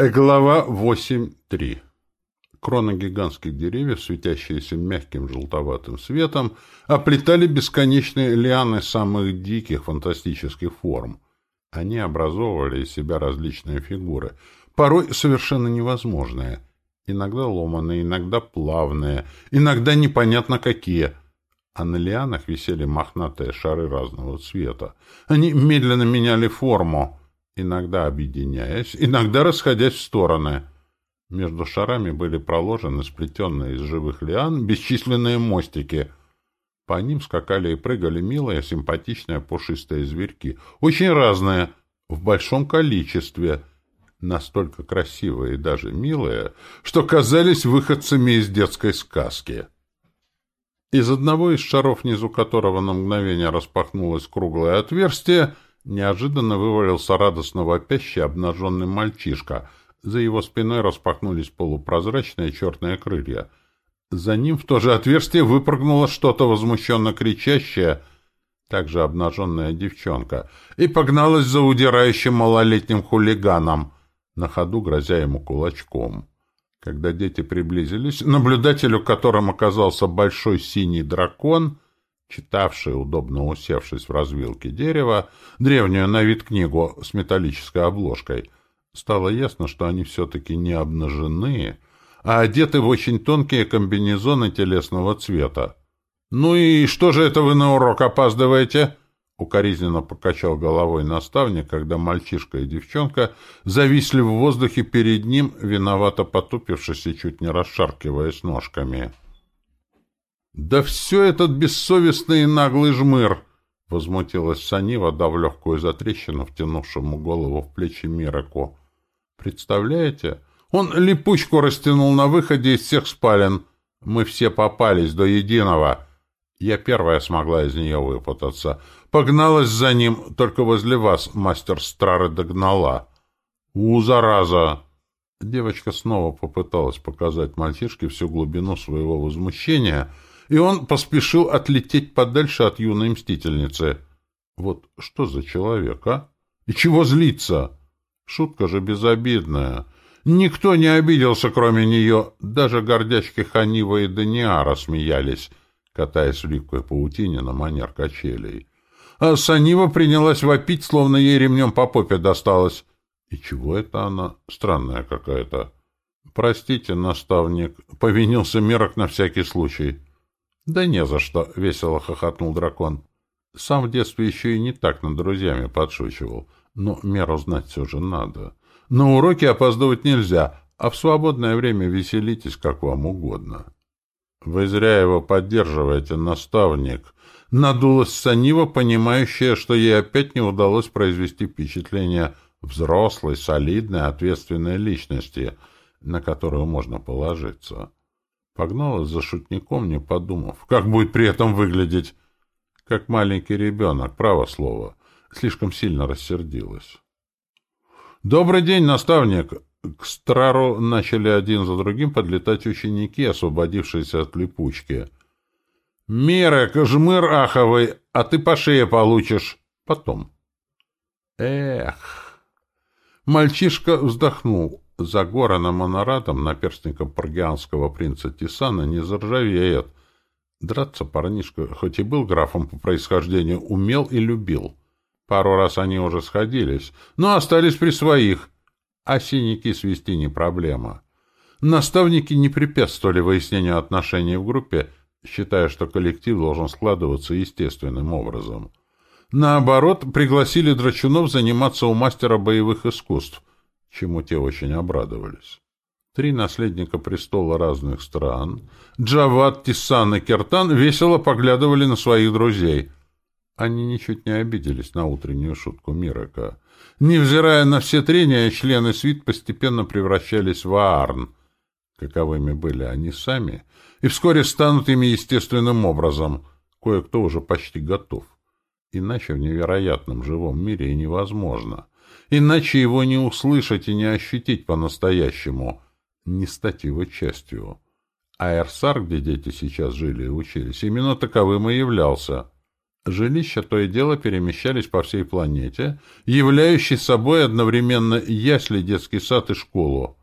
Глава 8.3 Кроны гигантских деревьев, светящиеся мягким желтоватым светом, оплетали бесконечные лианы самых диких фантастических форм. Они образовывали из себя различные фигуры, порой совершенно невозможные, иногда ломаные, иногда плавные, иногда непонятно какие. А на лианах висели мохнатые шары разного цвета. Они медленно меняли форму — иногда объединяясь, иногда расходясь в стороны. Между шарами были проложены сплетенные из живых лиан бесчисленные мостики. По ним скакали и прыгали милые, симпатичные, пушистые зверьки. Очень разные, в большом количестве. Настолько красивые и даже милые, что казались выходцами из детской сказки. Из одного из шаров, внизу которого на мгновение распахнулось круглое отверстие, Неожиданно вывалился радостно вопящий обнаженный мальчишка. За его спиной распахнулись полупрозрачные черные крылья. За ним в то же отверстие выпрыгнуло что-то возмущенно кричащее, также обнаженная девчонка, и погналась за удирающим малолетним хулиганом, на ходу грозя ему кулачком. Когда дети приблизились, наблюдателю, которым оказался большой синий дракон — читавший, удобно усевшись в развилке дерева, древнюю на вид книгу с металлической обложкой, стало ясно, что они все-таки не обнажены, а одеты в очень тонкие комбинезоны телесного цвета. «Ну и что же это вы на урок опаздываете?» Укоризненно покачал головой наставник, когда мальчишка и девчонка зависли в воздухе перед ним, виновато потупившись и чуть не расшаркиваясь ножками. «Да все этот бессовестный и наглый жмыр!» — возмутилась Санива, дав легкую затрещину, втянувшему голову в плечи Мираку. «Представляете? Он липучку растянул на выходе из всех спален. Мы все попались до единого. Я первая смогла из нее выпутаться. Погналась за ним, только возле вас мастер Страры догнала. У, зараза!» Девочка снова попыталась показать мальчишке всю глубину своего возмущения — и он поспешил отлететь подальше от юной мстительницы. Вот что за человек, а? И чего злиться? Шутка же безобидная. Никто не обиделся, кроме нее. Даже гордячки Ханива и Даниара смеялись, катаясь в липкой паутине на манер качелей. А Санива принялась вопить, словно ей ремнем по попе досталось. И чего это она? Странная какая-то. Простите, наставник, повинился Мирок на всякий случай. «Да не за что», — весело хохотнул дракон. «Сам в детстве еще и не так над друзьями подшучивал. Но меру знать все же надо. На уроки опаздывать нельзя, а в свободное время веселитесь как вам угодно». «Вы зря его поддерживаете, наставник», — надулась Санива, понимающая, что ей опять не удалось произвести впечатление взрослой, солидной, ответственной личности, на которую можно положиться. Погналась за шутником, не подумав, как будет при этом выглядеть. Как маленький ребенок, право слово. Слишком сильно рассердилась. «Добрый день, наставник!» К Страру начали один за другим подлетать ученики, освободившиеся от липучки. «Мирек, жмыр аховый, а ты по шее получишь. Потом». «Эх!» Мальчишка вздохнул за Гораном Анаратом, наперстником паргианского принца Тисана, не заржавеет. Драться парнишка, хоть и был графом по происхождению, умел и любил. Пару раз они уже сходились, но остались при своих. А синяки свести не проблема. Наставники не препятствовали выяснению отношений в группе, считая, что коллектив должен складываться естественным образом. Наоборот, пригласили драчунов заниматься у мастера боевых искусств, чему те очень обрадовались. Три наследника престола разных стран, Джават, Тисан и Кертан, весело поглядывали на своих друзей. Они ничуть не обиделись на утреннюю шутку Мирака. Невзирая на все трения, члены свит постепенно превращались в аарн, каковыми были они сами, и вскоре станут ими естественным образом. Кое-кто уже почти готов. Иначе в невероятном живом мире и невозможно — иначе его не услышать и не ощутить по-настоящему, не стать его частью. А Эрсар, где дети сейчас жили и учились, именно таковым и являлся. Жилища то и дело перемещались по всей планете, являющей собой одновременно ясли, детский сад и школу.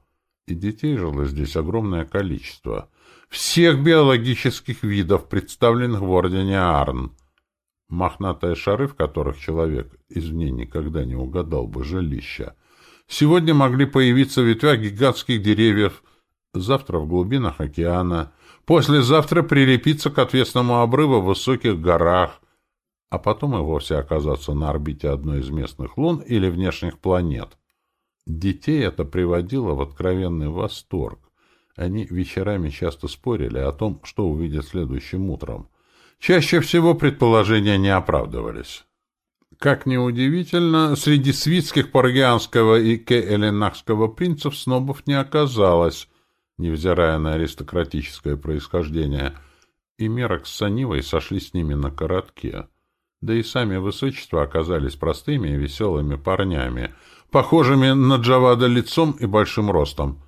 И детей жило здесь огромное количество. Всех биологических видов, представленных в Ордене Арн. Мохнатые шары, в которых человек извне никогда не угадал бы жилища, сегодня могли появиться в ветвях гигантских деревьев, завтра в глубинах океана, послезавтра прилепиться к отвесному обрыву в высоких горах, а потом и вовсе оказаться на орбите одной из местных лун или внешних планет. Детей это приводило в откровенный восторг. Они вечерами часто спорили о том, что увидят следующим утром. Чаще всего предположения не оправдывались. Как ни удивительно, среди свитских паргианского и кеэленахского принцев снобов не оказалось, невзирая на аристократическое происхождение, и Мерок с Санивой сошли с ними на коротке. Да и сами высочества оказались простыми и веселыми парнями, похожими на Джавада лицом и большим ростом.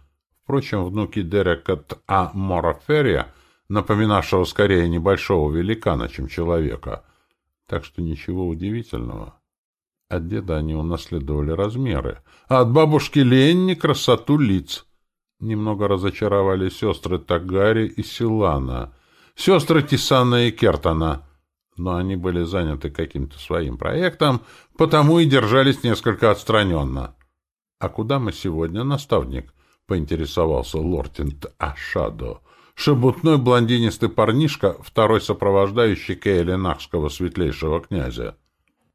Впрочем, внуки Дерека А. Мораферия, напоминавшего скорее небольшого великана, чем человека. Так что ничего удивительного. От деда они унаследовали размеры, а от бабушки Ленни — красоту лиц. Немного разочаровали сестры Тагари и Силана, сестры Тисана и Кертона — но они были заняты каким-то своим проектом, потому и держались несколько отстраненно. — А куда мы сегодня, наставник? — поинтересовался Лортинт Ашадо. Шебутной блондинистый парнишка, второй сопровождающий Кейленахского светлейшего князя.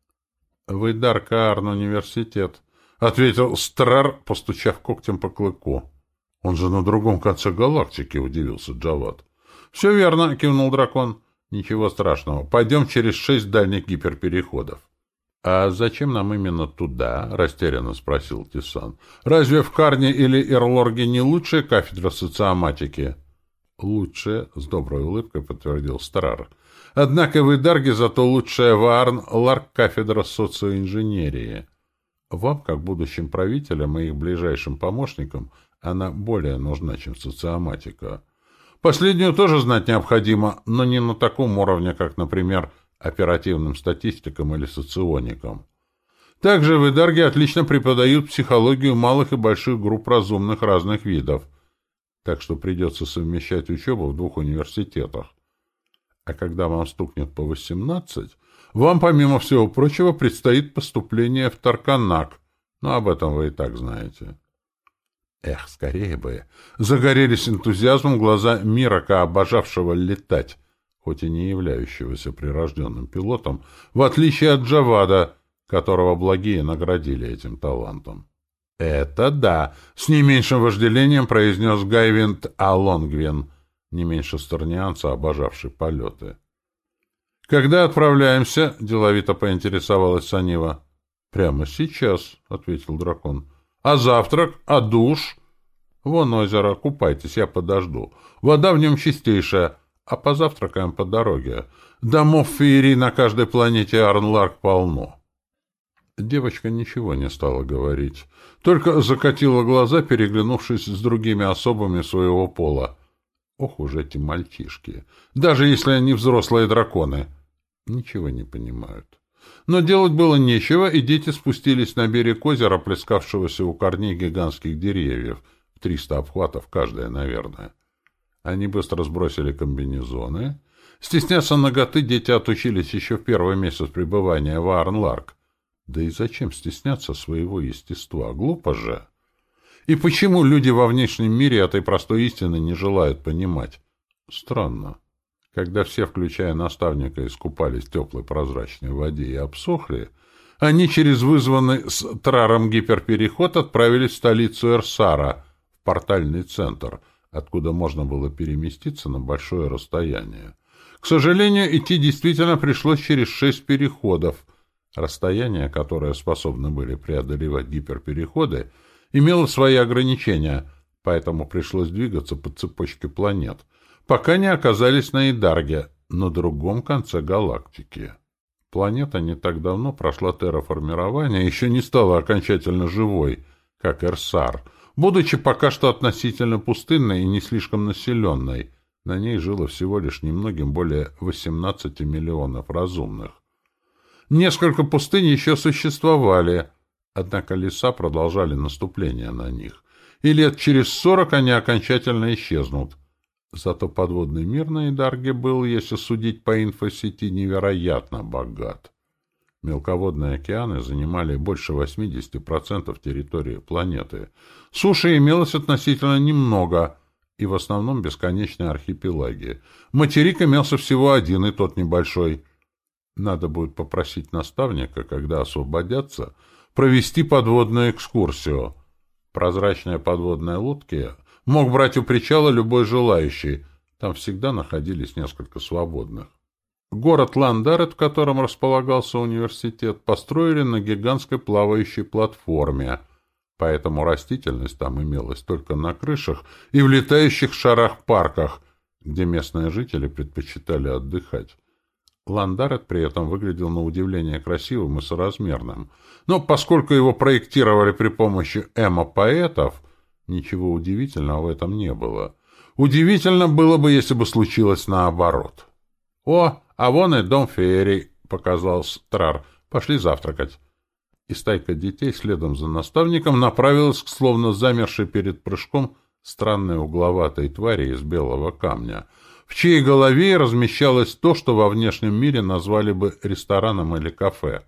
— Вы Даркаарн университет, — ответил Страр, постучав когтем по клыку. — Он же на другом конце галактики, — удивился Джават. — Все верно, — кивнул дракон. Ничего страшного. Пойдем через шесть дальних гиперпереходов. — А зачем нам именно туда? — растерянно спросил Тисан. — Разве в Карне или Эрлорге не лучшая кафедра социоматики? — Лучшая, — с доброй улыбкой подтвердил Старар. — Однако в Идарге зато лучшая в Арн Ларк кафедра социоинженерии. Вам, как будущим правителям и их ближайшим помощникам, она более нужна, чем социоматика. Последнюю тоже знать необходимо, но не на таком уровне, как, например, оперативным статистикам или соционикам. Также в Идарге отлично преподают психологию малых и больших групп разумных разных видов, так что придется совмещать учебу в двух университетах. А когда вам стукнет по 18, вам, помимо всего прочего, предстоит поступление в Тарканак, но об этом вы и так знаете. Эх, скорее бы! Загорелись энтузиазмом глаза Мирака, обожавшего летать, хоть и не являющегося прирожденным пилотом, в отличие от Джавада, которого благие наградили этим талантом. «Это да!» — с не меньшим вожделением произнес Гайвинт Алонгвен, не меньше сторнианца, обожавший полеты. «Когда отправляемся?» — деловито поинтересовалась Санива. «Прямо сейчас», — ответил дракон. А завтрак? А душ? Вон озеро, купайтесь, я подожду. Вода в нем чистейшая, а позавтракаем по дороге. Домов феерий на каждой планете Арнларк полно. Девочка ничего не стала говорить, только закатила глаза, переглянувшись с другими особами своего пола. Ох уж эти мальчишки! Даже если они взрослые драконы! Ничего не понимают. Но делать было нечего, и дети спустились на берег озера, плескавшегося у корней гигантских деревьев, триста обхватов каждая, наверное. Они быстро сбросили комбинезоны. Стесняться ноготы дети отучились еще в первый месяц пребывания в Арнларк. Да и зачем стесняться своего естества? Глупо же. И почему люди во внешнем мире этой простой истины не желают понимать? Странно. Когда все, включая наставника, искупались в теплой прозрачной воде и обсохли, они через вызванный с Траром гиперпереход отправились в столицу Эрсара, в портальный центр, откуда можно было переместиться на большое расстояние. К сожалению, идти действительно пришлось через шесть переходов. Расстояние, которое способны были преодолевать гиперпереходы, имело свои ограничения, поэтому пришлось двигаться по цепочке планет — пока не оказались на Идарге, на другом конце галактики. Планета не так давно прошла терраформирование еще не стала окончательно живой, как Эрсар, будучи пока что относительно пустынной и не слишком населенной. На ней жило всего лишь немногим более 18 миллионов разумных. Несколько пустынь еще существовали, однако леса продолжали наступление на них, и лет через сорок они окончательно исчезнут. Зато подводный мир на Идарге был, если судить по инфосети, невероятно богат. Мелководные океаны занимали больше 80% территории планеты. Суши имелось относительно немного, и в основном бесконечные архипелаги. Материк имелся всего один, и тот небольшой. Надо будет попросить наставника, когда освободятся, провести подводную экскурсию. Прозрачные подводные лодки мог брать у причала любой желающий. Там всегда находились несколько свободных. Город Ландарет, в котором располагался университет, построили на гигантской плавающей платформе, поэтому растительность там имелась только на крышах и в летающих шарах-парках, где местные жители предпочитали отдыхать. Ландарет при этом выглядел на удивление красивым и соразмерным, но поскольку его проектировали при помощи эмо-поэтов — Ничего удивительного в этом не было. Удивительно было бы, если бы случилось наоборот. — О, а вон и дом феерий, — показал Страр. — Пошли завтракать. И стайка детей следом за наставником направилась к словно замершей перед прыжком странной угловатой твари из белого камня, в чьей голове размещалось то, что во внешнем мире назвали бы рестораном или кафе.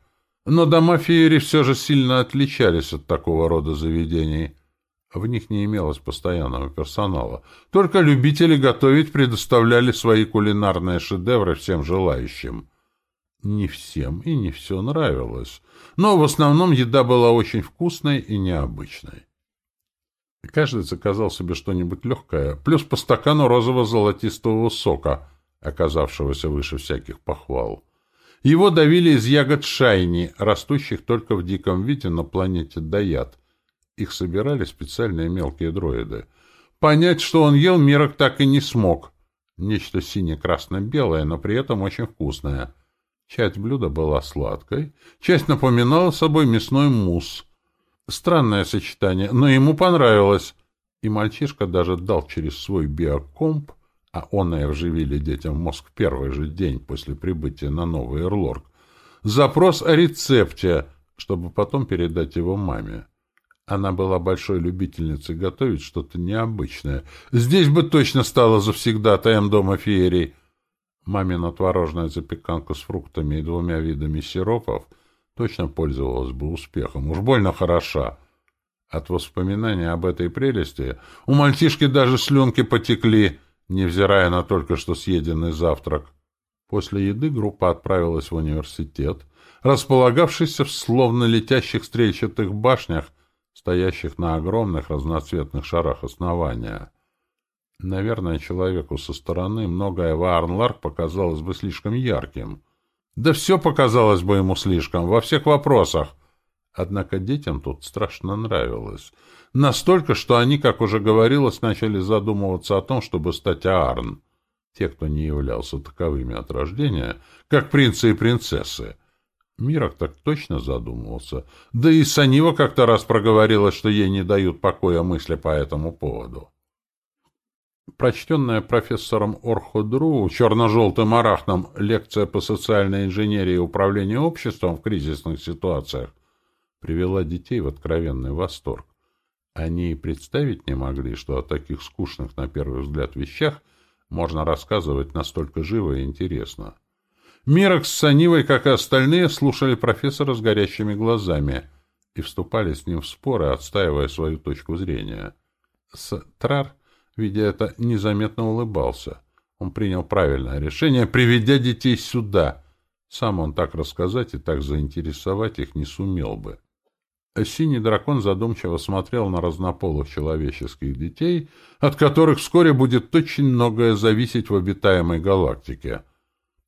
Но дома феерий все же сильно отличались от такого рода заведений — в них не имелось постоянного персонала. Только любители готовить предоставляли свои кулинарные шедевры всем желающим. Не всем и не все нравилось, но в основном еда была очень вкусной и необычной. Каждый заказал себе что-нибудь легкое, плюс по стакану розово-золотистого сока, оказавшегося выше всяких похвал. Его давили из ягод шайни, растущих только в диком виде на планете Даят — их собирали специальные мелкие дроиды. Понять, что он ел, Мирок так и не смог. Нечто сине-красно-белое, но при этом очень вкусное. Часть блюда была сладкой, часть напоминала собой мясной мусс. Странное сочетание, но ему понравилось. И мальчишка даже дал через свой биокомп, а он и вживили детям мозг в первый же день после прибытия на новый Эрлорг, запрос о рецепте, чтобы потом передать его маме. Она была большой любительницей готовить что-то необычное. Здесь бы точно стала завсегдатаем дома феерий. Мамина творожная запеканка с фруктами и двумя видами сиропов точно пользовалась бы успехом. Уж больно хороша. От воспоминания об этой прелести у мальчишки даже слюнки потекли, невзирая на только что съеденный завтрак. После еды группа отправилась в университет, располагавшийся в словно летящих стрельчатых башнях, стоящих на огромных разноцветных шарах основания. Наверное, человеку со стороны многое в Арнларк показалось бы слишком ярким. Да все показалось бы ему слишком, во всех вопросах. Однако детям тут страшно нравилось. Настолько, что они, как уже говорилось, начали задумываться о том, чтобы стать Аарн. Те, кто не являлся таковыми от рождения, как принцы и принцессы. Мирок так точно задумывался. Да и Санива как-то раз проговорила, что ей не дают покоя мысли по этому поводу. Прочтенная профессором Орходру черно-желтым арахном лекция по социальной инженерии и управлению обществом в кризисных ситуациях привела детей в откровенный восторг. Они и представить не могли, что о таких скучных на первый взгляд вещах можно рассказывать настолько живо и интересно. Мирок с Санивой, как и остальные, слушали профессора с горящими глазами и вступали с ним в споры, отстаивая свою точку зрения. Трар, видя это, незаметно улыбался. Он принял правильное решение, приведя детей сюда. Сам он так рассказать и так заинтересовать их не сумел бы. Синий дракон задумчиво смотрел на разнополых человеческих детей, от которых вскоре будет очень многое зависеть в обитаемой галактике —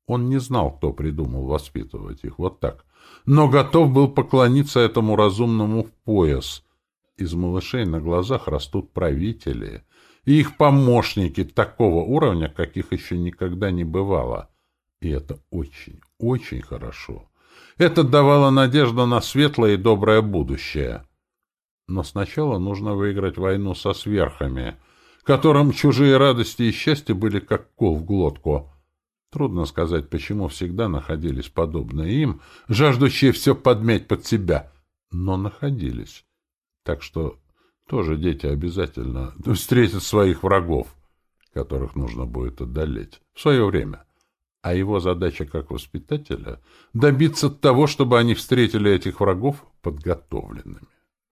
он не знал, кто придумал воспитывать их, вот так. Но готов был поклониться этому разумному в пояс. Из малышей на глазах растут правители, и их помощники такого уровня, каких еще никогда не бывало. И это очень, очень хорошо. Это давало надежду на светлое и доброе будущее. Но сначала нужно выиграть войну со сверхами, которым чужие радости и счастье были как кол в глотку — Трудно сказать, почему всегда находились подобные им, жаждущие все подмять под себя, но находились. Так что тоже дети обязательно встретят своих врагов, которых нужно будет одолеть в свое время. А его задача как воспитателя — добиться того, чтобы они встретили этих врагов подготовленными.